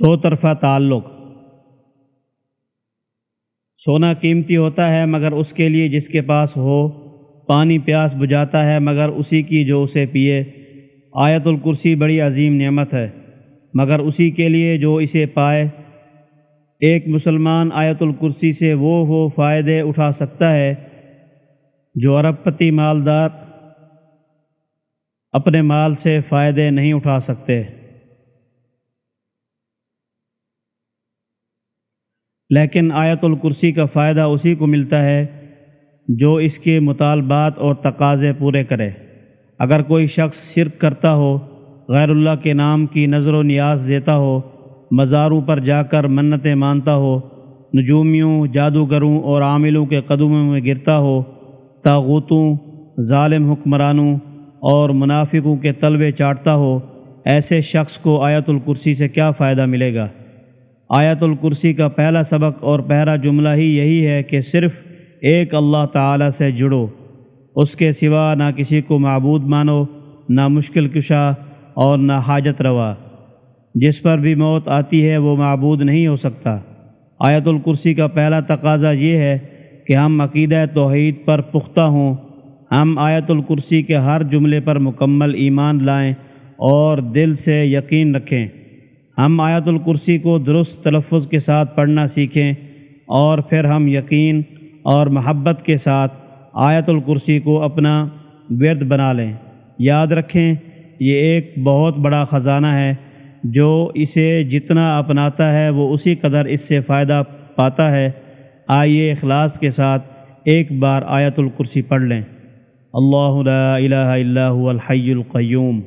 دو طرفہ تعلق۔ سونا قیمتی ہوتا ہے مگر اس کے لیے جس کے پاس ہو، پانی پیاس بجھاتا ہے مگر اسی کی جو اسے پیے۔ آیت الکرسی بڑی عظیم نعمت ہے، مگر اسی کے لیے جو اسے پائے۔ ایک مسلمان آیت الکرسی سے وہ وہ فائدے اٹھا سکتا ہے جو ارب پتی مالدار اپنے مال سے فائدے نہیں اٹھا سکتے۔ لیکن آیت الکرسی کا فائدہ اسی کو ملتا ہے جو اس کے مطالبات اور تقاضے پورے کرے۔ اگر کوئی شخص شرک کرتا ہو، غیر اللہ کے نام کی نظر و نیاز دیتا ہو، مزاروں پر جا کر منتیں مانتا ہو، نجومیوں، جادوگروں اور عاملوں کے قدموں میں گرتا ہو، تاغوتوں، ظالم حکمرانوں اور منافقوں کے طلبے چاٹتا ہو، ایسے شخص کو آیت الکرسی سے کیا فائدہ ملے گا؟ آیت الکرسی کا پہلا سبق اور پہلا جملہ ہی یہی ہے کہ صرف ایک اللہ تعالی سے جڑو۔ اس کے سوا نہ کسی کو معبود مانو، نہ مشکل کشا اور نہ حاجت روا۔ جس پر بھی موت آتی ہے، وہ معبود نہیں ہو سکتا۔ آیت الکرسی کا پہلا تقاضا یہ ہے کہ ہم عقیدہ توحید پر پختہ ہوں۔ ہم آیت الکرسی کے ہر جملے پر مکمل ایمان لائیں اور دل سے یقین رکھیں۔ ہم آیت الکرسی کو درست تلفظ کے ساتھ پڑھنا سیکھیں اور پھر ہم یقین اور محبت کے ساتھ آیت الکرسی کو اپنا ورد بنا لیں۔ یاد رکھیں، یہ ایک بہت بڑا خزانہ ہے، جو اسے جتنا اپناتا ہے وہ اسی قدر اس سے فائدہ پاتا ہے۔ آئیے اخلاص کے ساتھ ایک بار آیت الکرسی پڑھ لیں۔ اللہ لا الہ الا هو الحی القیوم۔